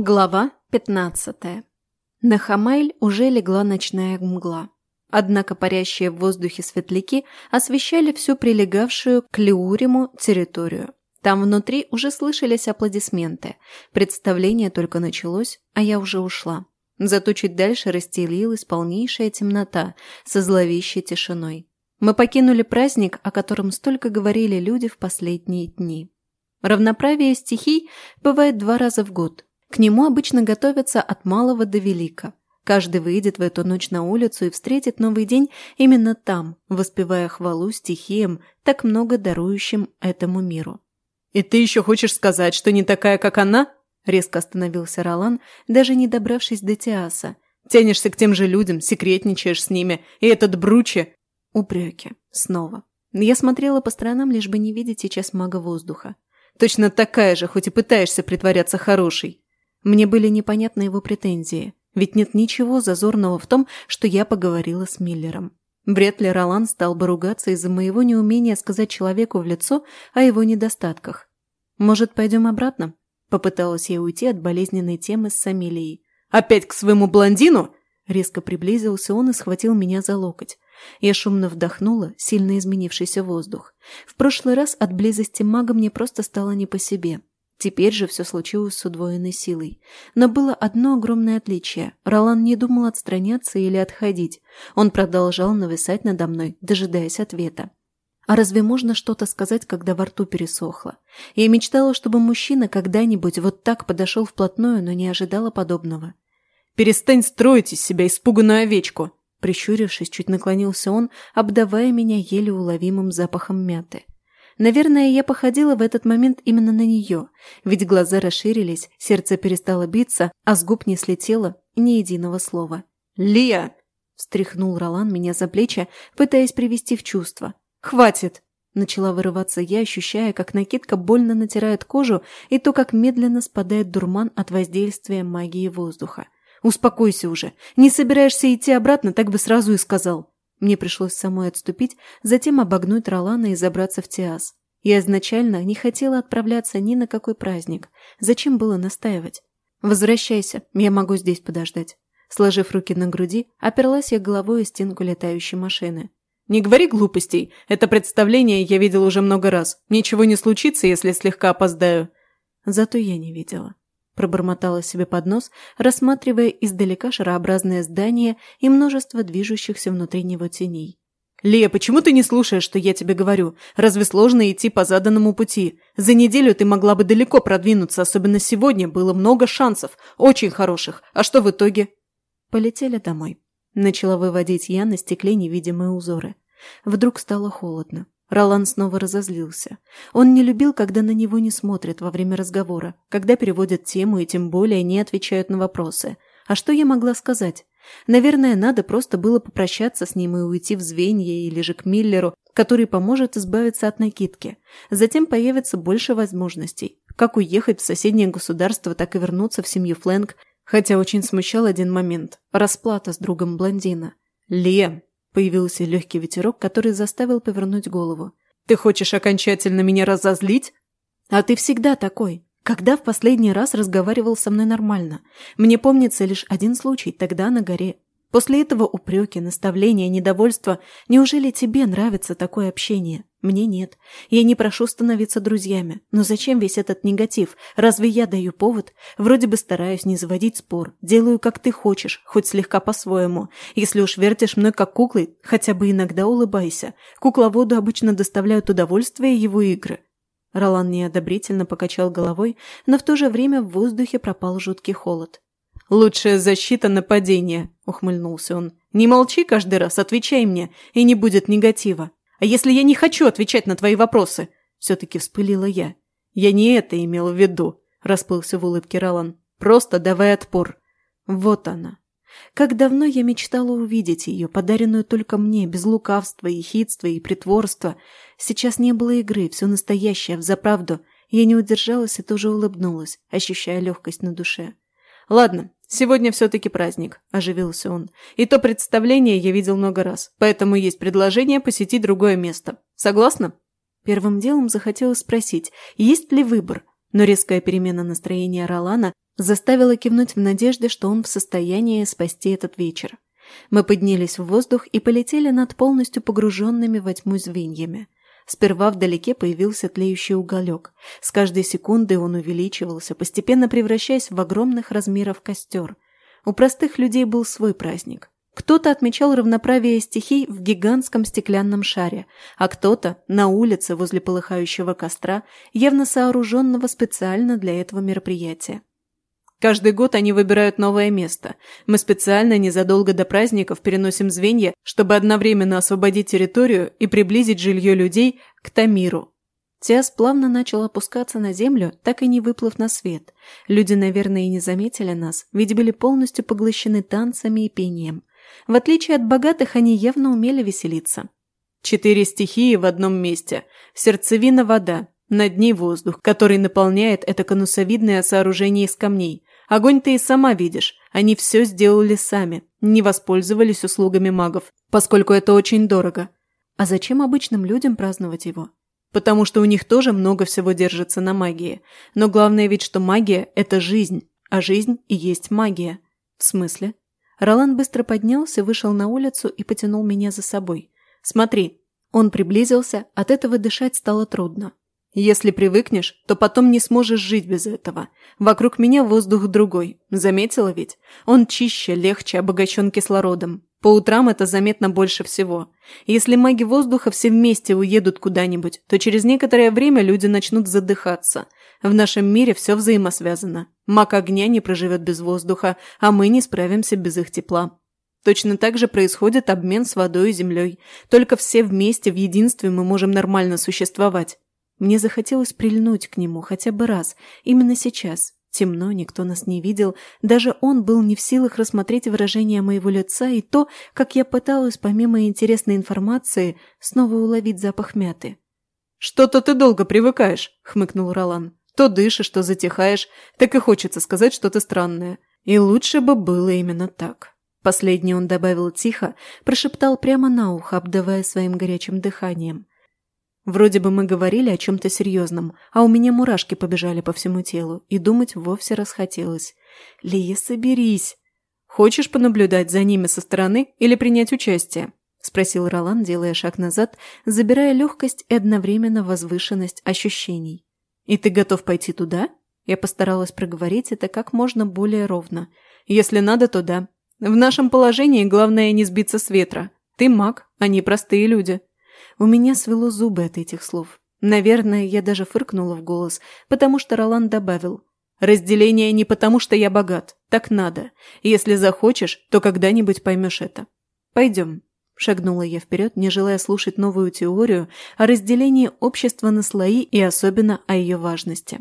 Глава 15. Нахамайль уже легла ночная мгла. Однако парящие в воздухе светляки освещали всю прилегавшую к Леуриму территорию. Там внутри уже слышались аплодисменты. Представление только началось, а я уже ушла. Зато чуть дальше расстелилась полнейшая темнота со зловещей тишиной. Мы покинули праздник, о котором столько говорили люди в последние дни. Равноправие стихий бывает два раза в год – к нему обычно готовятся от малого до велика. Каждый выйдет в эту ночь на улицу и встретит новый день именно там, воспевая хвалу стихиям, так много дарующим этому миру. «И ты еще хочешь сказать, что не такая, как она?» Резко остановился Ролан, даже не добравшись до Тиаса. «Тянешься к тем же людям, секретничаешь с ними, и этот бруче. Упреки. Снова. Я смотрела по сторонам, лишь бы не видеть сейчас мага воздуха. «Точно такая же, хоть и пытаешься притворяться хорошей». Мне были непонятны его претензии, ведь нет ничего зазорного в том, что я поговорила с Миллером. Вряд ли Ролан стал бы ругаться из-за моего неумения сказать человеку в лицо о его недостатках. «Может, пойдем обратно?» Попыталась я уйти от болезненной темы с Самилией. «Опять к своему блондину?» Резко приблизился он и схватил меня за локоть. Я шумно вдохнула сильно изменившийся воздух. В прошлый раз от близости мага мне просто стало не по себе. Теперь же все случилось с удвоенной силой. Но было одно огромное отличие. Ролан не думал отстраняться или отходить. Он продолжал нависать надо мной, дожидаясь ответа. А разве можно что-то сказать, когда во рту пересохло? Я мечтала, чтобы мужчина когда-нибудь вот так подошел вплотную, но не ожидала подобного. «Перестань строить из себя испуганную овечку!» Прищурившись, чуть наклонился он, обдавая меня еле уловимым запахом мяты. Наверное, я походила в этот момент именно на нее, ведь глаза расширились, сердце перестало биться, а с губ не слетело ни единого слова. «Лия!» – встряхнул Ролан меня за плечи, пытаясь привести в чувство. «Хватит!» – начала вырываться я, ощущая, как накидка больно натирает кожу и то, как медленно спадает дурман от воздействия магии воздуха. «Успокойся уже. Не собираешься идти обратно, так бы сразу и сказал». Мне пришлось самой отступить, затем обогнуть Ролана и забраться в Тиас. Я изначально не хотела отправляться ни на какой праздник. Зачем было настаивать? «Возвращайся, я могу здесь подождать». Сложив руки на груди, оперлась я головой о стенку летающей машины. «Не говори глупостей. Это представление я видела уже много раз. Ничего не случится, если слегка опоздаю». Зато я не видела пробормотала себе под нос, рассматривая издалека шарообразное здание и множество движущихся внутри него теней. «Лия, почему ты не слушаешь, что я тебе говорю? Разве сложно идти по заданному пути? За неделю ты могла бы далеко продвинуться, особенно сегодня было много шансов, очень хороших. А что в итоге?» «Полетели домой», – начала выводить я на стекле невидимые узоры. Вдруг стало холодно. Ролан снова разозлился. Он не любил, когда на него не смотрят во время разговора, когда переводят тему и тем более не отвечают на вопросы. А что я могла сказать? Наверное, надо просто было попрощаться с ним и уйти в звенье или же к Миллеру, который поможет избавиться от накидки. Затем появится больше возможностей. Как уехать в соседнее государство, так и вернуться в семью Флэнк. Хотя очень смущал один момент. Расплата с другом блондина. Лем. Появился легкий ветерок, который заставил повернуть голову. «Ты хочешь окончательно меня разозлить?» «А ты всегда такой. Когда в последний раз разговаривал со мной нормально? Мне помнится лишь один случай, тогда на горе. После этого упреки, наставления, недовольство. Неужели тебе нравится такое общение?» Мне нет. Я не прошу становиться друзьями. Но зачем весь этот негатив? Разве я даю повод? Вроде бы стараюсь не заводить спор. Делаю, как ты хочешь, хоть слегка по-своему. Если уж вертишь мной как куклой, хотя бы иногда улыбайся. Кукловоду обычно доставляют удовольствие его игры. Ролан неодобрительно покачал головой, но в то же время в воздухе пропал жуткий холод. «Лучшая защита нападения», — ухмыльнулся он. «Не молчи каждый раз, отвечай мне, и не будет негатива». А если я не хочу отвечать на твои вопросы?» Все-таки вспылила я. «Я не это имел в виду», – расплылся в улыбке Ролан. «Просто давай отпор». Вот она. Как давно я мечтала увидеть ее, подаренную только мне, без лукавства, и хитства и притворства. Сейчас не было игры, все настоящее, взаправду. Я не удержалась и тоже улыбнулась, ощущая легкость на душе. Ладно, сегодня все-таки праздник, оживился он. И то представление я видел много раз, поэтому есть предложение посетить другое место. Согласна? Первым делом захотелось спросить, есть ли выбор, но резкая перемена настроения Ролана заставила кивнуть в надежде, что он в состоянии спасти этот вечер. Мы поднялись в воздух и полетели над полностью погруженными во тьму звеньями. Сперва вдалеке появился тлеющий уголек. С каждой секундой он увеличивался, постепенно превращаясь в огромных размеров костер. У простых людей был свой праздник. Кто-то отмечал равноправие стихий в гигантском стеклянном шаре, а кто-то на улице возле полыхающего костра, явно сооруженного специально для этого мероприятия. Каждый год они выбирают новое место. Мы специально незадолго до праздников переносим звенья, чтобы одновременно освободить территорию и приблизить жилье людей к Тамиру. Тиас плавно начал опускаться на землю, так и не выплыв на свет. Люди, наверное, и не заметили нас, ведь были полностью поглощены танцами и пением. В отличие от богатых, они явно умели веселиться. Четыре стихии в одном месте. Сердцевина – вода, над ней воздух, который наполняет это конусовидное сооружение из камней. Огонь ты и сама видишь, они все сделали сами, не воспользовались услугами магов, поскольку это очень дорого. А зачем обычным людям праздновать его? Потому что у них тоже много всего держится на магии. Но главное ведь, что магия – это жизнь, а жизнь и есть магия. В смысле? Ролан быстро поднялся, вышел на улицу и потянул меня за собой. «Смотри». Он приблизился, от этого дышать стало трудно. Если привыкнешь, то потом не сможешь жить без этого. Вокруг меня воздух другой. Заметила ведь? Он чище, легче, обогащен кислородом. По утрам это заметно больше всего. Если маги воздуха все вместе уедут куда-нибудь, то через некоторое время люди начнут задыхаться. В нашем мире все взаимосвязано. Маг огня не проживет без воздуха, а мы не справимся без их тепла. Точно так же происходит обмен с водой и землей. Только все вместе в единстве мы можем нормально существовать. Мне захотелось прильнуть к нему хотя бы раз, именно сейчас. Темно, никто нас не видел, даже он был не в силах рассмотреть выражение моего лица и то, как я пыталась, помимо интересной информации, снова уловить запах мяты. «Что-то ты долго привыкаешь», — хмыкнул Ролан. «То дышишь, то затихаешь, так и хочется сказать что-то странное. И лучше бы было именно так». Последний он добавил тихо, прошептал прямо на ухо, обдавая своим горячим дыханием. Вроде бы мы говорили о чем-то серьезном, а у меня мурашки побежали по всему телу, и думать вовсе расхотелось. «Лия, соберись!» «Хочешь понаблюдать за ними со стороны или принять участие?» — спросил Ролан, делая шаг назад, забирая легкость и одновременно возвышенность ощущений. «И ты готов пойти туда?» Я постаралась проговорить это как можно более ровно. «Если надо, то да. В нашем положении главное не сбиться с ветра. Ты маг, а они простые люди». У меня свело зубы от этих слов. Наверное, я даже фыркнула в голос, потому что Ролан добавил. «Разделение не потому, что я богат. Так надо. Если захочешь, то когда-нибудь поймешь это. Пойдем». Шагнула я вперед, не желая слушать новую теорию о разделении общества на слои и особенно о ее важности.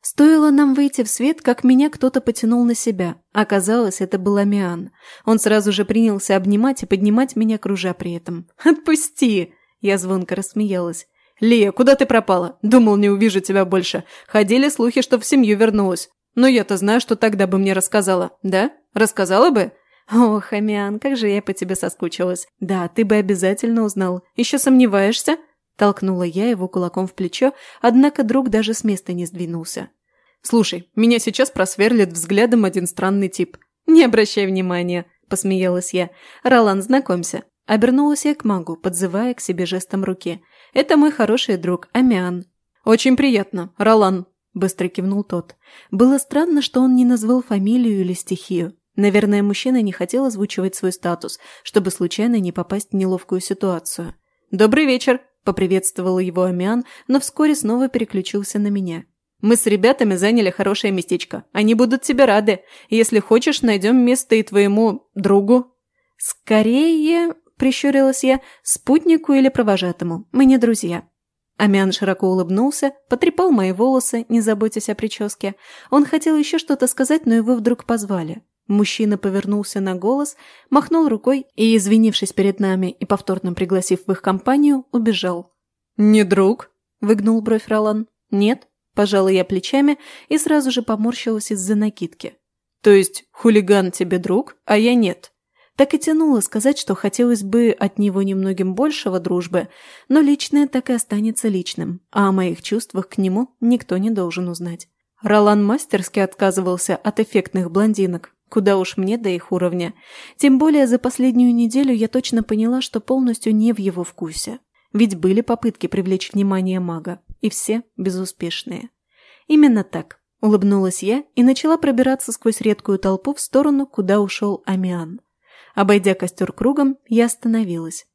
Стоило нам выйти в свет, как меня кто-то потянул на себя. Оказалось, это был Амиан. Он сразу же принялся обнимать и поднимать меня, кружа при этом. «Отпусти!» Я звонко рассмеялась. «Лия, куда ты пропала? Думал, не увижу тебя больше. Ходили слухи, что в семью вернулась. Но я-то знаю, что тогда бы мне рассказала. Да? Рассказала бы?» «О, Хамиан, как же я по тебе соскучилась. Да, ты бы обязательно узнал. Еще сомневаешься?» Толкнула я его кулаком в плечо, однако друг даже с места не сдвинулся. «Слушай, меня сейчас просверлит взглядом один странный тип». «Не обращай внимания», – посмеялась я. «Ролан, знакомься, Обернулась я к магу, подзывая к себе жестом руки. «Это мой хороший друг, Амиан». «Очень приятно, Ролан», – быстро кивнул тот. Было странно, что он не назвал фамилию или стихию. Наверное, мужчина не хотел озвучивать свой статус, чтобы случайно не попасть в неловкую ситуацию. «Добрый вечер», – поприветствовал его Амиан, но вскоре снова переключился на меня. «Мы с ребятами заняли хорошее местечко. Они будут тебе рады. Если хочешь, найдем место и твоему другу». «Скорее Прищурилась я спутнику или провожатому. Мы не друзья. Амян широко улыбнулся, потрепал мои волосы, не заботясь о прическе. Он хотел еще что-то сказать, но его вдруг позвали. Мужчина повернулся на голос, махнул рукой и, извинившись перед нами и повторно пригласив в их компанию, убежал. «Не друг?» – выгнул бровь Ролан. «Нет», – пожала я плечами и сразу же поморщилась из-за накидки. «То есть хулиган тебе друг, а я нет?» Так и тянуло сказать, что хотелось бы от него немногим большего дружбы, но личное так и останется личным, а о моих чувствах к нему никто не должен узнать. Ролан мастерски отказывался от эффектных блондинок, куда уж мне до их уровня. Тем более за последнюю неделю я точно поняла, что полностью не в его вкусе. Ведь были попытки привлечь внимание мага, и все безуспешные. Именно так. Улыбнулась я и начала пробираться сквозь редкую толпу в сторону, куда ушел Амиан. Обойдя костер кругом, я остановилась.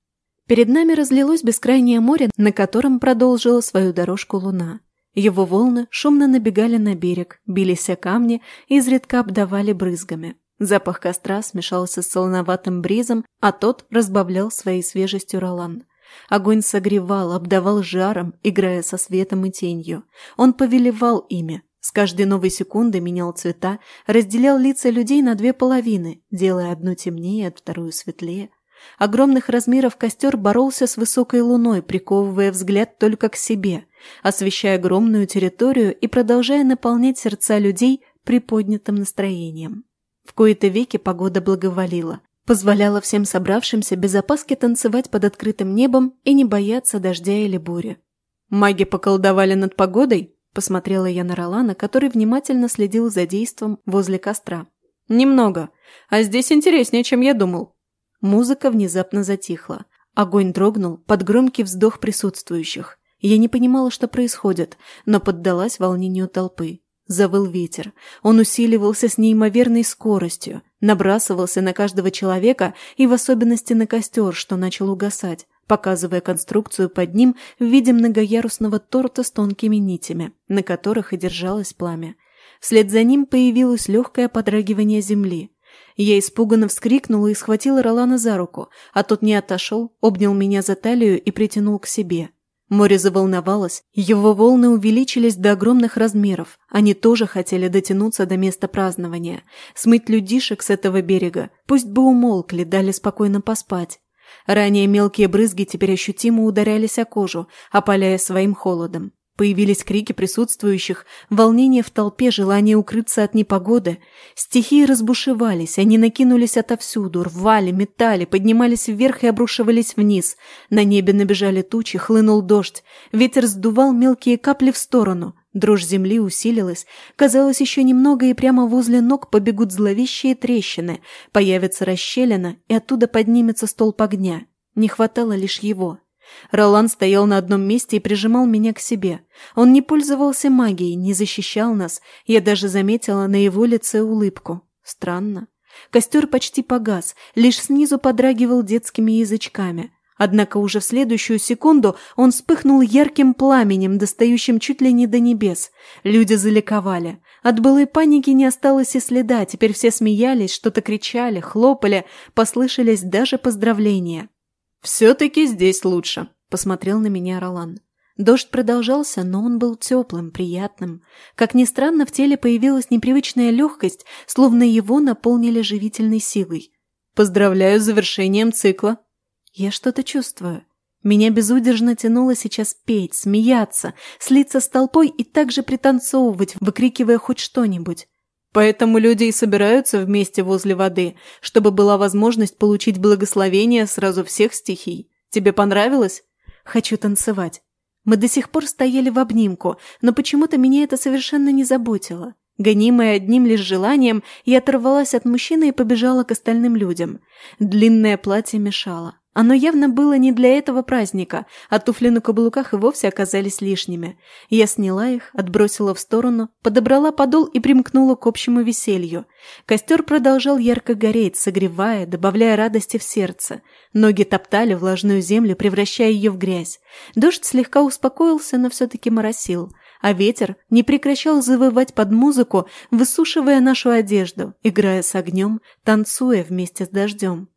Перед нами разлилось бескрайнее море, на котором продолжила свою дорожку луна. Его волны шумно набегали на берег, бились о камни и изредка обдавали брызгами. Запах костра смешался с солоноватым бризом, а тот разбавлял своей свежестью ролан. Огонь согревал, обдавал жаром, играя со светом и тенью. Он повелевал ими, с каждой новой секунды менял цвета, разделял лица людей на две половины, делая одну темнее, от вторую светлее. Огромных размеров костер боролся с высокой луной, приковывая взгляд только к себе, освещая огромную территорию и продолжая наполнять сердца людей приподнятым настроением. В кои-то веки погода благоволила, позволяла всем собравшимся без опаски танцевать под открытым небом и не бояться дождя или бури. «Маги поколдовали над погодой?» Посмотрела я на Ролана, который внимательно следил за действом возле костра. «Немного. А здесь интереснее, чем я думал». Музыка внезапно затихла. Огонь дрогнул под громкий вздох присутствующих. Я не понимала, что происходит, но поддалась волнению толпы. Завыл ветер. Он усиливался с неимоверной скоростью, набрасывался на каждого человека и в особенности на костер, что начал угасать показывая конструкцию под ним видим многоярусного торта с тонкими нитями, на которых и держалось пламя. Вслед за ним появилось легкое подрагивание земли. Я испуганно вскрикнула и схватила Ролана за руку, а тот не отошел, обнял меня за талию и притянул к себе. Море заволновалось, его волны увеличились до огромных размеров, они тоже хотели дотянуться до места празднования, смыть людишек с этого берега, пусть бы умолкли, дали спокойно поспать. Ранее мелкие брызги теперь ощутимо ударялись о кожу, а опаляя своим холодом. Появились крики присутствующих, волнение в толпе, желание укрыться от непогоды. Стихии разбушевались, они накинулись отовсюду, рвали, метали, поднимались вверх и обрушивались вниз. На небе набежали тучи, хлынул дождь. Ветер сдувал мелкие капли в сторону. Дрожь земли усилилась. Казалось, еще немного, и прямо возле ног побегут зловещие трещины. Появится расщелина, и оттуда поднимется столб огня. Не хватало лишь его. Ролан стоял на одном месте и прижимал меня к себе. Он не пользовался магией, не защищал нас. Я даже заметила на его лице улыбку. Странно. Костер почти погас, лишь снизу подрагивал детскими язычками. Однако уже в следующую секунду он вспыхнул ярким пламенем, достающим чуть ли не до небес. Люди заликовали. От былой паники не осталось и следа, теперь все смеялись, что-то кричали, хлопали, послышались даже поздравления. «Все-таки здесь лучше», – посмотрел на меня Ролан. Дождь продолжался, но он был теплым, приятным. Как ни странно, в теле появилась непривычная легкость, словно его наполнили живительной силой. «Поздравляю с завершением цикла», я что-то чувствую. Меня безудержно тянуло сейчас петь, смеяться, слиться с толпой и также пританцовывать, выкрикивая хоть что-нибудь. Поэтому люди и собираются вместе возле воды, чтобы была возможность получить благословение сразу всех стихий. Тебе понравилось? Хочу танцевать. Мы до сих пор стояли в обнимку, но почему-то меня это совершенно не заботило. Гонимая одним лишь желанием, я оторвалась от мужчины и побежала к остальным людям. Длинное платье мешало. Оно явно было не для этого праздника, а туфли на каблуках и вовсе оказались лишними. Я сняла их, отбросила в сторону, подобрала подол и примкнула к общему веселью. Костер продолжал ярко гореть, согревая, добавляя радости в сердце. Ноги топтали влажную землю, превращая ее в грязь. Дождь слегка успокоился, но все-таки моросил а ветер не прекращал завывать под музыку, высушивая нашу одежду, играя с огнем, танцуя вместе с дождем.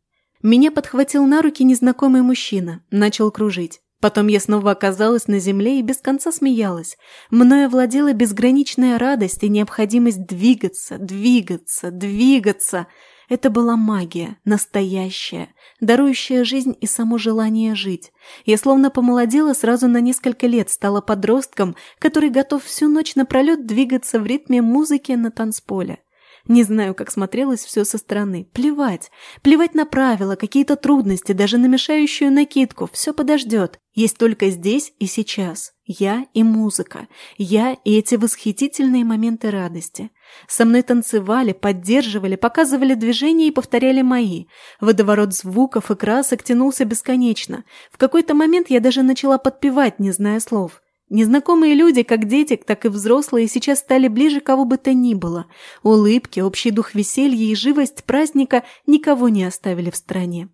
Меня подхватил на руки незнакомый мужчина, начал кружить. Потом я снова оказалась на земле и без конца смеялась. Мною овладела безграничная радость и необходимость двигаться, двигаться, двигаться. Это была магия, настоящая, дарующая жизнь и само желание жить. Я словно помолодела сразу на несколько лет, стала подростком, который готов всю ночь напролет двигаться в ритме музыки на танцполе. Не знаю, как смотрелось все со стороны. Плевать. Плевать на правила, какие-то трудности, даже на мешающую накидку. Все подождет. Есть только здесь и сейчас. Я и музыка. Я и эти восхитительные моменты радости. Со мной танцевали, поддерживали, показывали движения и повторяли мои. Водоворот звуков и красок тянулся бесконечно. В какой-то момент я даже начала подпевать, не зная слов. Незнакомые люди, как дети, так и взрослые, сейчас стали ближе кого бы то ни было. Улыбки, общий дух веселья и живость праздника никого не оставили в стране.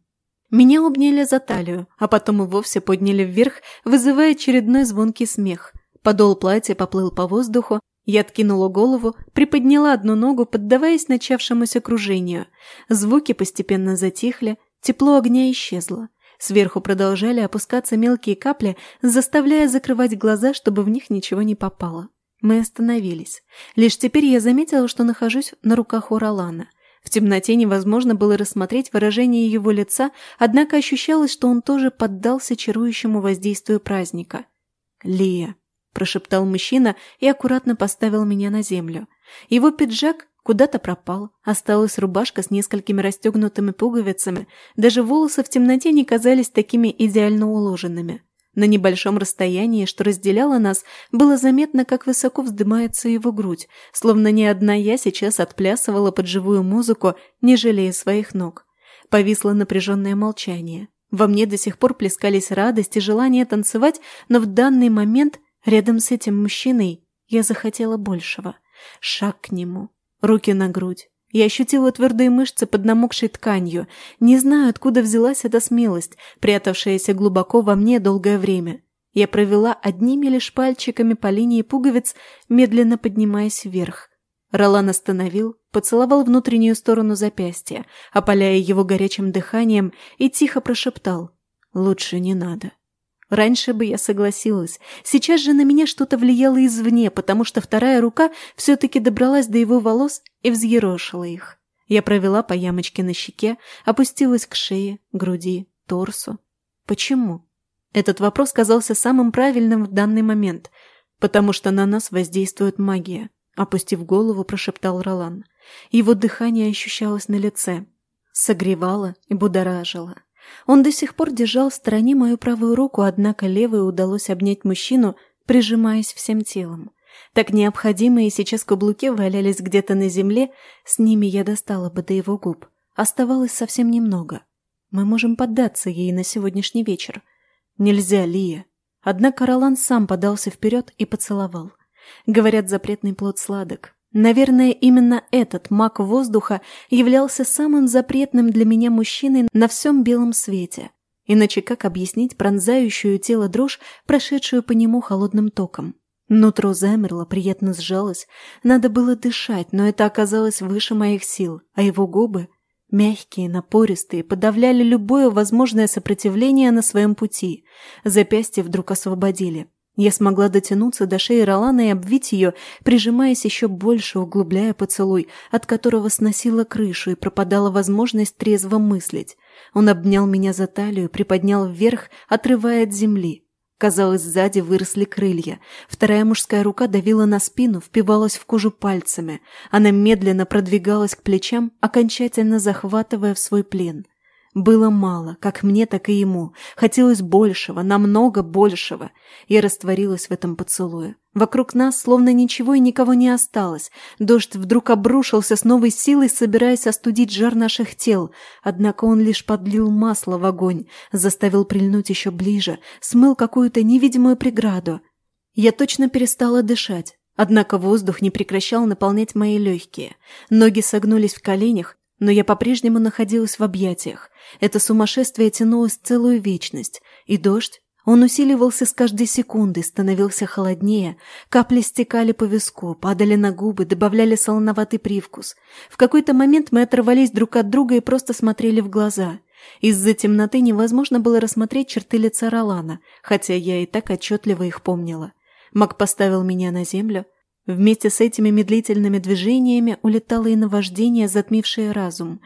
Меня обняли за талию, а потом и вовсе подняли вверх, вызывая очередной звонкий смех. Подол платья поплыл по воздуху, я откинула голову, приподняла одну ногу, поддаваясь начавшемуся кружению. Звуки постепенно затихли, тепло огня исчезло. Сверху продолжали опускаться мелкие капли, заставляя закрывать глаза, чтобы в них ничего не попало. Мы остановились. Лишь теперь я заметила, что нахожусь на руках у Ролана. В темноте невозможно было рассмотреть выражение его лица, однако ощущалось, что он тоже поддался чарующему воздействию праздника. «Лия», – прошептал мужчина и аккуратно поставил меня на землю. Его пиджак куда-то пропал. Осталась рубашка с несколькими расстегнутыми пуговицами. Даже волосы в темноте не казались такими идеально уложенными. На небольшом расстоянии, что разделяло нас, было заметно, как высоко вздымается его грудь, словно ни одна я сейчас отплясывала под живую музыку, не жалея своих ног. Повисло напряженное молчание. Во мне до сих пор плескались радость и желание танцевать, но в данный момент рядом с этим мужчиной я захотела большего. Шаг к нему, руки на грудь. Я ощутила твердые мышцы под намокшей тканью. Не знаю, откуда взялась эта смелость, прятавшаяся глубоко во мне долгое время. Я провела одними лишь пальчиками по линии пуговиц, медленно поднимаясь вверх. Ролан остановил, поцеловал внутреннюю сторону запястья, опаляя его горячим дыханием, и тихо прошептал «Лучше не надо». Раньше бы я согласилась. Сейчас же на меня что-то влияло извне, потому что вторая рука все-таки добралась до его волос и взъерошила их. Я провела по ямочке на щеке, опустилась к шее, груди, торсу. Почему? Этот вопрос казался самым правильным в данный момент, потому что на нас воздействует магия, опустив голову, прошептал Ролан. Его дыхание ощущалось на лице, согревало и будоражило. Он до сих пор держал в стороне мою правую руку, однако левой удалось обнять мужчину, прижимаясь всем телом. Так необходимые сейчас каблуки валялись где-то на земле, с ними я достала бы до его губ. Оставалось совсем немного. Мы можем поддаться ей на сегодняшний вечер. Нельзя, Лия. Однако Ролан сам подался вперед и поцеловал. Говорят, запретный плод сладок. Наверное, именно этот маг воздуха являлся самым запретным для меня мужчиной на всем белом свете. Иначе как объяснить пронзающую тело дрожь, прошедшую по нему холодным током? Нутро замерло, приятно сжалось. Надо было дышать, но это оказалось выше моих сил, а его губы, мягкие, напористые, подавляли любое возможное сопротивление на своем пути. Запястья вдруг освободили, я смогла дотянуться до шеи Ролана и обвить ее, прижимаясь еще больше, углубляя поцелуй, от которого сносила крышу и пропадала возможность трезво мыслить. Он обнял меня за талию, приподнял вверх, отрывая от земли. Казалось, сзади выросли крылья. Вторая мужская рука давила на спину, впивалась в кожу пальцами. Она медленно продвигалась к плечам, окончательно захватывая в свой плен – было мало, как мне, так и ему. Хотелось большего, намного большего. Я растворилась в этом поцелуе. Вокруг нас словно ничего и никого не осталось. Дождь вдруг обрушился с новой силой, собираясь остудить жар наших тел. Однако он лишь подлил масло в огонь, заставил прильнуть еще ближе, смыл какую-то невидимую преграду. Я точно перестала дышать. Однако воздух не прекращал наполнять мои легкие. Ноги согнулись в коленях, но я по-прежнему находилась в объятиях. Это сумасшествие тянулось целую вечность. И дождь, он усиливался с каждой секунды, становился холоднее, капли стекали по виску, падали на губы, добавляли солоноватый привкус. В какой-то момент мы оторвались друг от друга и просто смотрели в глаза. Из-за темноты невозможно было рассмотреть черты лица Ролана, хотя я и так отчетливо их помнила. Мак поставил меня на землю, Вместе с этими медлительными движениями улетало и наваждение, затмившее разум.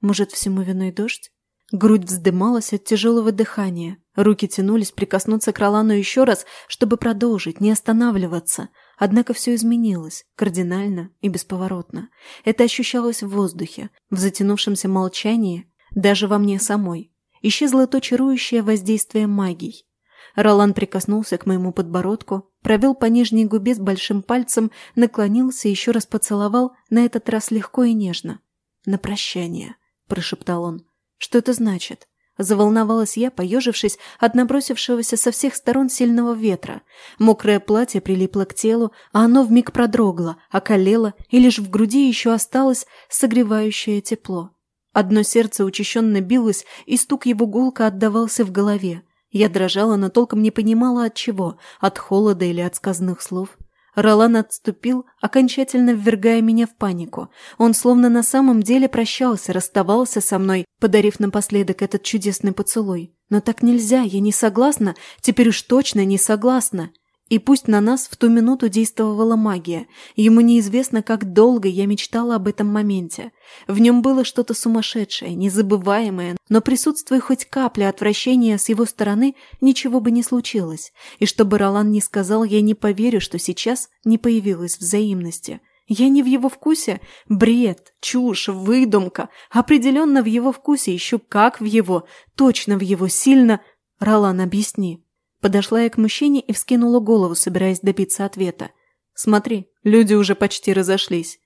Может, всему виной дождь? Грудь вздымалась от тяжелого дыхания. Руки тянулись прикоснуться к Ролану еще раз, чтобы продолжить, не останавливаться. Однако все изменилось, кардинально и бесповоротно. Это ощущалось в воздухе, в затянувшемся молчании, даже во мне самой. Исчезло то чарующее воздействие магий. Ролан прикоснулся к моему подбородку, провел по нижней губе с большим пальцем, наклонился и еще раз поцеловал, на этот раз легко и нежно. «На прощание», — прошептал он. «Что это значит?» Заволновалась я, поежившись от набросившегося со всех сторон сильного ветра. Мокрое платье прилипло к телу, а оно вмиг продрогло, околело, и лишь в груди еще осталось согревающее тепло. Одно сердце учащенно билось, и стук его гулко отдавался в голове. Я дрожала, но толком не понимала от чего, от холода или от сказанных слов. Ролан отступил, окончательно ввергая меня в панику. Он словно на самом деле прощался, расставался со мной, подарив напоследок этот чудесный поцелуй. Но так нельзя, я не согласна, теперь уж точно не согласна. И пусть на нас в ту минуту действовала магия, ему неизвестно, как долго я мечтала об этом моменте. В нем было что-то сумасшедшее, незабываемое, но присутствуя хоть капля отвращения с его стороны, ничего бы не случилось. И чтобы Ролан не сказал, я не поверю, что сейчас не появилось взаимности. Я не в его вкусе? Бред, чушь, выдумка. Определенно в его вкусе, еще как в его, точно в его, сильно. Ролан, объясни. Подошла я к мужчине и вскинула голову, собираясь добиться ответа. «Смотри, люди уже почти разошлись.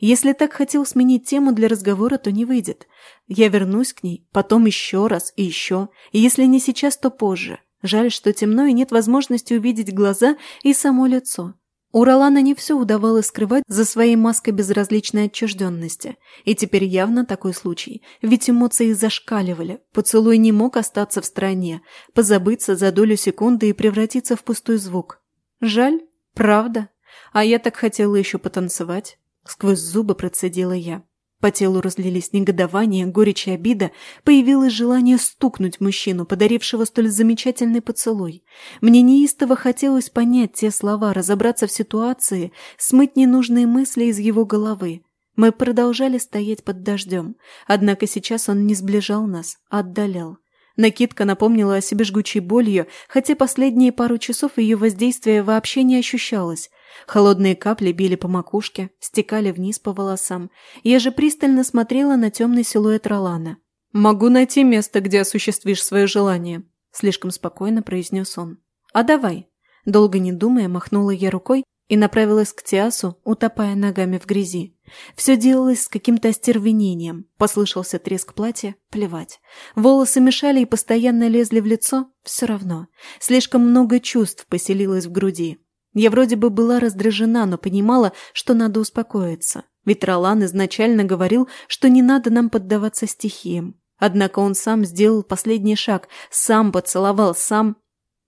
Если так хотел сменить тему для разговора, то не выйдет. Я вернусь к ней, потом еще раз и еще. И если не сейчас, то позже. Жаль, что темно и нет возможности увидеть глаза и само лицо. Уралана не все удавалось скрывать за своей маской безразличной отчужденности. И теперь явно такой случай. Ведь эмоции зашкаливали. Поцелуй не мог остаться в стороне, позабыться за долю секунды и превратиться в пустой звук. Жаль? Правда? А я так хотела еще потанцевать. Сквозь зубы процедила я. По телу разлились негодование, горечь и обида, появилось желание стукнуть мужчину, подарившего столь замечательный поцелуй. Мне неистово хотелось понять те слова, разобраться в ситуации, смыть ненужные мысли из его головы. Мы продолжали стоять под дождем, однако сейчас он не сближал нас, а отдалял. Накидка напомнила о себе жгучей болью, хотя последние пару часов ее воздействие вообще не ощущалось. Холодные капли били по макушке, стекали вниз по волосам. Я же пристально смотрела на темный силуэт Ролана. «Могу найти место, где осуществишь свое желание», – слишком спокойно произнес он. «А давай». Долго не думая, махнула я рукой и направилась к Тиасу, утопая ногами в грязи. Все делалось с каким-то остервенением. Послышался треск платья, плевать. Волосы мешали и постоянно лезли в лицо, все равно. Слишком много чувств поселилось в груди. Я вроде бы была раздражена, но понимала, что надо успокоиться. Ведь Ролан изначально говорил, что не надо нам поддаваться стихиям. Однако он сам сделал последний шаг, сам поцеловал, сам...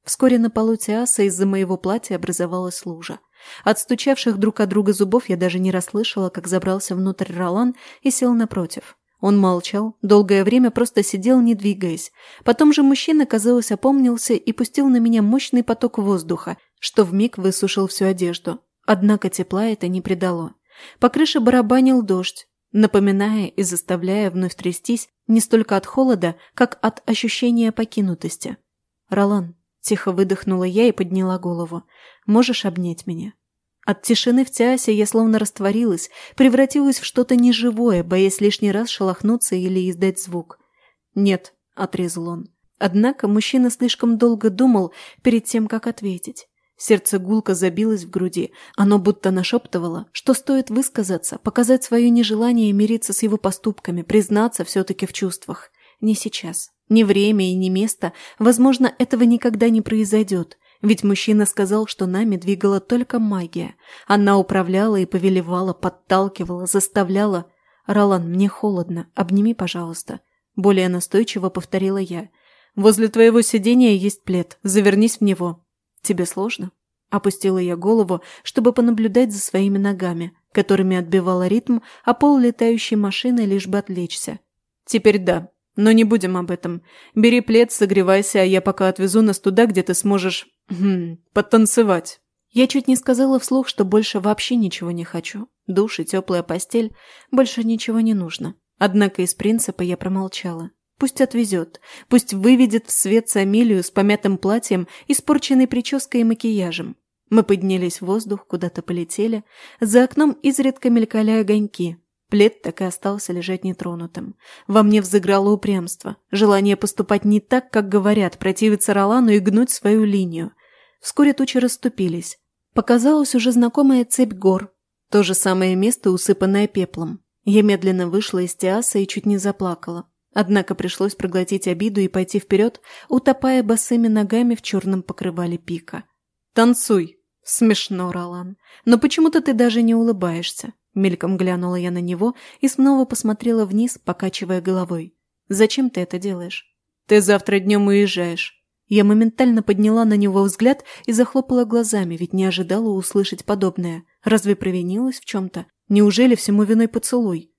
Вскоре на полу Тиаса из-за моего платья образовалась лужа. Отстучавших друг от друга зубов я даже не расслышала, как забрался внутрь Ролан и сел напротив. Он молчал, долгое время просто сидел, не двигаясь. Потом же мужчина, казалось, опомнился и пустил на меня мощный поток воздуха, что вмиг высушил всю одежду. Однако тепла это не придало. По крыше барабанил дождь, напоминая и заставляя вновь трястись не столько от холода, как от ощущения покинутости. «Ролан, Тихо выдохнула я и подняла голову. «Можешь обнять меня?» От тишины в Тиасе я словно растворилась, превратилась в что-то неживое, боясь лишний раз шелохнуться или издать звук. «Нет», — отрезал он. Однако мужчина слишком долго думал перед тем, как ответить. Сердце гулко забилось в груди, оно будто нашептывало, что стоит высказаться, показать свое нежелание мириться с его поступками, признаться все-таки в чувствах. Не сейчас. Ни время и ни место, возможно, этого никогда не произойдет, ведь мужчина сказал, что нами двигала только магия. Она управляла и повелевала, подталкивала, заставляла. «Ролан, мне холодно, обними, пожалуйста», – более настойчиво повторила я. «Возле твоего сидения есть плед, завернись в него». «Тебе сложно?» Опустила я голову, чтобы понаблюдать за своими ногами, которыми отбивала ритм, а пол летающей машины лишь бы отвлечься. «Теперь да», но не будем об этом. Бери плед, согревайся, а я пока отвезу нас туда, где ты сможешь... Хм, подтанцевать». Я чуть не сказала вслух, что больше вообще ничего не хочу. Душ и теплая постель. Больше ничего не нужно. Однако из принципа я промолчала. Пусть отвезет. Пусть выведет в свет Самилию с помятым платьем, испорченной прической и макияжем. Мы поднялись в воздух, куда-то полетели. За окном изредка мелькали огоньки, Плед так и остался лежать нетронутым. Во мне взыграло упрямство, желание поступать не так, как говорят, противиться Ролану и гнуть свою линию. Вскоре тучи расступились. Показалась уже знакомая цепь гор. То же самое место, усыпанное пеплом. Я медленно вышла из Тиаса и чуть не заплакала. Однако пришлось проглотить обиду и пойти вперед, утопая босыми ногами в черном покрывале пика. «Танцуй!» – смешно, Ролан. «Но почему-то ты даже не улыбаешься. Мельком глянула я на него и снова посмотрела вниз, покачивая головой. «Зачем ты это делаешь?» «Ты завтра днем уезжаешь». Я моментально подняла на него взгляд и захлопала глазами, ведь не ожидала услышать подобное. Разве провинилась в чем-то? Неужели всему виной поцелуй?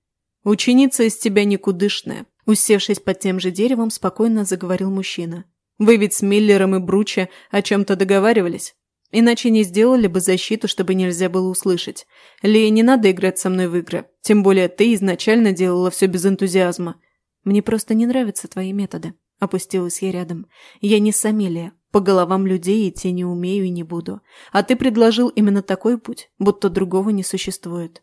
«Ученица из тебя никудышная», – усевшись под тем же деревом, спокойно заговорил мужчина. «Вы ведь с Миллером и Бруче о чем-то договаривались?» Иначе не сделали бы защиту, чтобы нельзя было услышать. Ли, не надо играть со мной в игры. Тем более ты изначально делала все без энтузиазма. Мне просто не нравятся твои методы. Опустилась я рядом. Я не Самилия. По головам людей идти не умею и не буду. А ты предложил именно такой путь, будто другого не существует.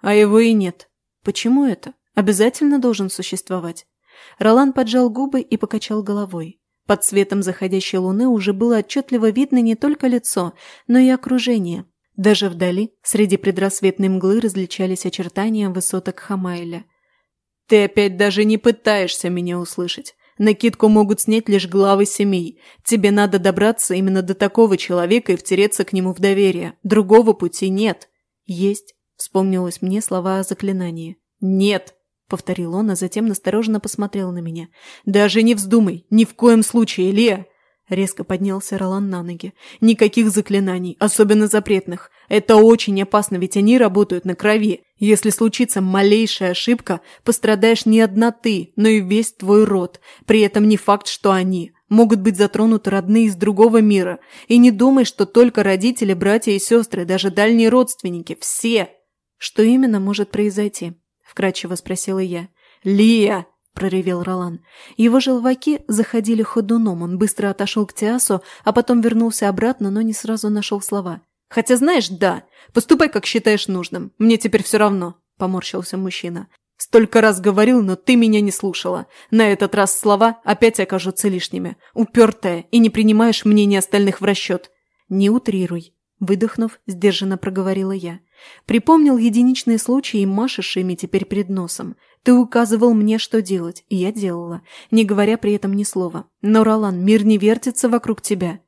А его и нет. Почему это? Обязательно должен существовать. Ролан поджал губы и покачал головой. Под светом заходящей луны уже было отчетливо видно не только лицо, но и окружение. Даже вдали, среди предрассветной мглы, различались очертания высоток Хамайля. «Ты опять даже не пытаешься меня услышать. Накидку могут снять лишь главы семей. Тебе надо добраться именно до такого человека и втереться к нему в доверие. Другого пути нет». «Есть», — вспомнилось мне слова о заклинании. «Нет», — повторил он, а затем настороженно посмотрел на меня. «Даже не вздумай! Ни в коем случае, Лия!» Резко поднялся Ролан на ноги. «Никаких заклинаний, особенно запретных. Это очень опасно, ведь они работают на крови. Если случится малейшая ошибка, пострадаешь не одна ты, но и весь твой род. При этом не факт, что они. Могут быть затронуты родные из другого мира. И не думай, что только родители, братья и сестры, даже дальние родственники. Все!» «Что именно может произойти?» вкрадчиво спросила я. «Лия!» — проревел Ролан. Его желваки заходили ходуном, он быстро отошел к Тиасу, а потом вернулся обратно, но не сразу нашел слова. «Хотя знаешь, да, поступай, как считаешь нужным, мне теперь все равно», — поморщился мужчина. «Столько раз говорил, но ты меня не слушала. На этот раз слова опять окажутся лишними. Упертая, и не принимаешь мнение остальных в расчет». «Не утрируй», — выдохнув, сдержанно проговорила я. Припомнил единичные случаи, машешь ими теперь перед носом. Ты указывал мне, что делать, и я делала, не говоря при этом ни слова. Но, Ролан, мир не вертится вокруг тебя.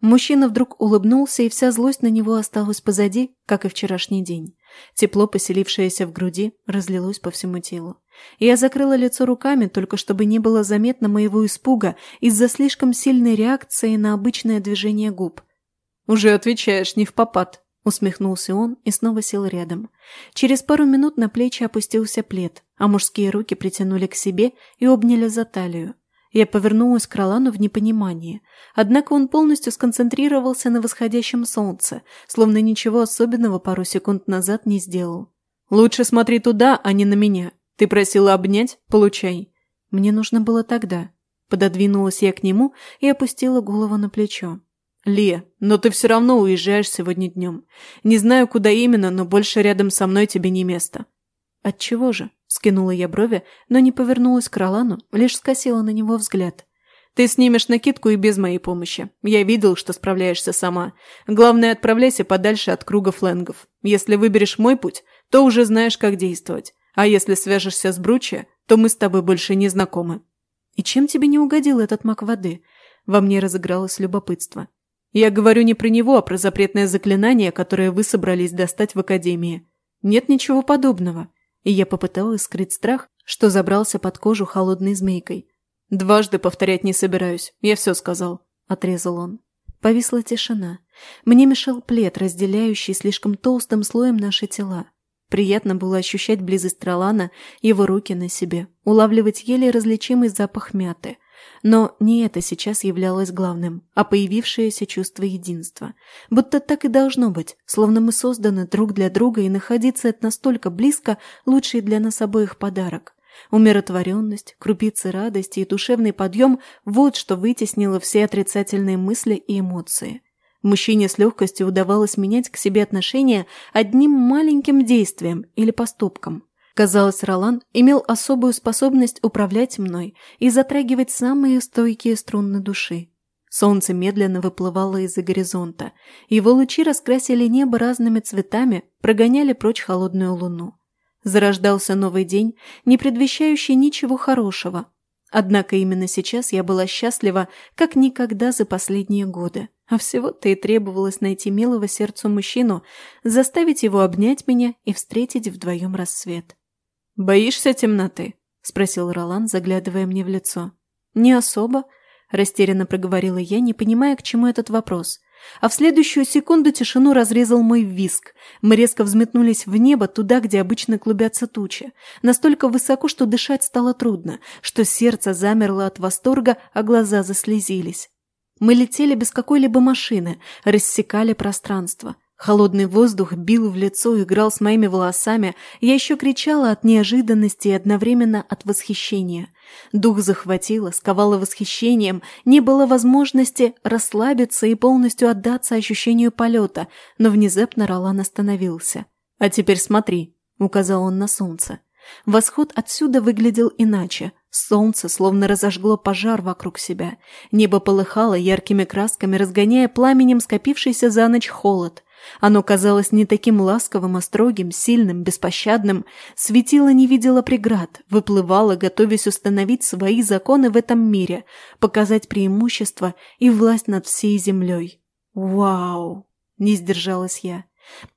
Мужчина вдруг улыбнулся, и вся злость на него осталась позади, как и вчерашний день. Тепло, поселившееся в груди, разлилось по всему телу. Я закрыла лицо руками, только чтобы не было заметно моего испуга из-за слишком сильной реакции на обычное движение губ. «Уже отвечаешь, не в попад», Усмехнулся он и снова сел рядом. Через пару минут на плечи опустился плед, а мужские руки притянули к себе и обняли за талию. Я повернулась к Ролану в непонимании. Однако он полностью сконцентрировался на восходящем солнце, словно ничего особенного пару секунд назад не сделал. «Лучше смотри туда, а не на меня. Ты просила обнять? Получай». Мне нужно было тогда. Пододвинулась я к нему и опустила голову на плечо. «Ли, но ты все равно уезжаешь сегодня днем. Не знаю, куда именно, но больше рядом со мной тебе не место». «Отчего же?» – скинула я брови, но не повернулась к Ролану, лишь скосила на него взгляд. «Ты снимешь накидку и без моей помощи. Я видел, что справляешься сама. Главное, отправляйся подальше от круга фленгов. Если выберешь мой путь, то уже знаешь, как действовать. А если свяжешься с Бручи, то мы с тобой больше не знакомы». «И чем тебе не угодил этот мак воды?» Во мне разыгралось любопытство. Я говорю не про него, а про запретное заклинание, которое вы собрались достать в Академии. Нет ничего подобного. И я попыталась скрыть страх, что забрался под кожу холодной змейкой. «Дважды повторять не собираюсь. Я все сказал», — отрезал он. Повисла тишина. Мне мешал плед, разделяющий слишком толстым слоем наши тела. Приятно было ощущать близость Тролана, его руки на себе, улавливать еле различимый запах мяты — но не это сейчас являлось главным, а появившееся чувство единства. Будто так и должно быть, словно мы созданы друг для друга и находиться это настолько близко – лучший для нас обоих подарок. Умиротворенность, крупицы радости и душевный подъем – вот что вытеснило все отрицательные мысли и эмоции. Мужчине с легкостью удавалось менять к себе отношения одним маленьким действием или поступком – Казалось, Ролан имел особую способность управлять мной и затрагивать самые стойкие струны души. Солнце медленно выплывало из-за горизонта. Его лучи раскрасили небо разными цветами, прогоняли прочь холодную луну. Зарождался новый день, не предвещающий ничего хорошего. Однако именно сейчас я была счастлива, как никогда за последние годы. А всего-то и требовалось найти милого сердцу мужчину, заставить его обнять меня и встретить вдвоем рассвет. «Боишься темноты?» – спросил Ролан, заглядывая мне в лицо. «Не особо», – растерянно проговорила я, не понимая, к чему этот вопрос. А в следующую секунду тишину разрезал мой виск. Мы резко взметнулись в небо, туда, где обычно клубятся тучи. Настолько высоко, что дышать стало трудно, что сердце замерло от восторга, а глаза заслезились. Мы летели без какой-либо машины, рассекали пространство – Холодный воздух бил в лицо, и играл с моими волосами. Я еще кричала от неожиданности и одновременно от восхищения. Дух захватило, сковало восхищением. Не было возможности расслабиться и полностью отдаться ощущению полета, но внезапно Ролан остановился. «А теперь смотри», — указал он на солнце. Восход отсюда выглядел иначе. Солнце словно разожгло пожар вокруг себя. Небо полыхало яркими красками, разгоняя пламенем скопившийся за ночь холод. Оно казалось не таким ласковым, а строгим, сильным, беспощадным, светило не видело преград, выплывало, готовясь установить свои законы в этом мире, показать преимущество и власть над всей землей. «Вау!» – не сдержалась я.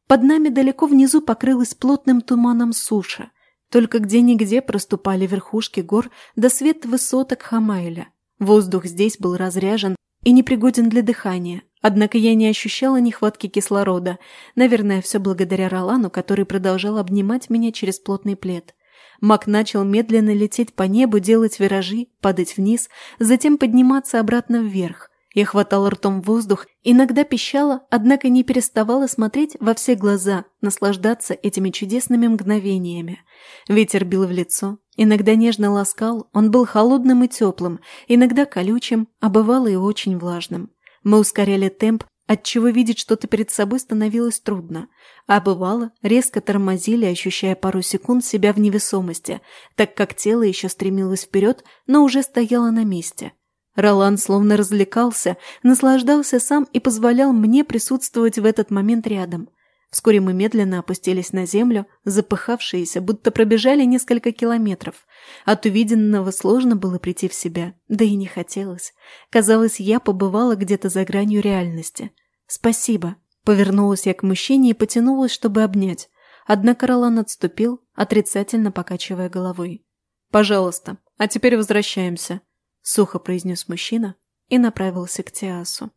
Под нами далеко внизу покрылась плотным туманом суша. Только где-нигде проступали верхушки гор да свет высоток Хамайля. Воздух здесь был разряжен и непригоден для дыхания, Однако я не ощущала нехватки кислорода. Наверное, все благодаря Ролану, который продолжал обнимать меня через плотный плед. Мак начал медленно лететь по небу, делать виражи, падать вниз, затем подниматься обратно вверх. Я хватала ртом воздух, иногда пищала, однако не переставала смотреть во все глаза, наслаждаться этими чудесными мгновениями. Ветер бил в лицо, иногда нежно ласкал, он был холодным и теплым, иногда колючим, а бывало и очень влажным. Мы ускоряли темп, отчего видеть что-то перед собой становилось трудно, а бывало, резко тормозили, ощущая пару секунд себя в невесомости, так как тело еще стремилось вперед, но уже стояло на месте. Ролан словно развлекался, наслаждался сам и позволял мне присутствовать в этот момент рядом – Вскоре мы медленно опустились на землю, запыхавшиеся, будто пробежали несколько километров. От увиденного сложно было прийти в себя, да и не хотелось. Казалось, я побывала где-то за гранью реальности. «Спасибо», — повернулась я к мужчине и потянулась, чтобы обнять. Однако Ролан отступил, отрицательно покачивая головой. «Пожалуйста, а теперь возвращаемся», — сухо произнес мужчина и направился к Тиасу.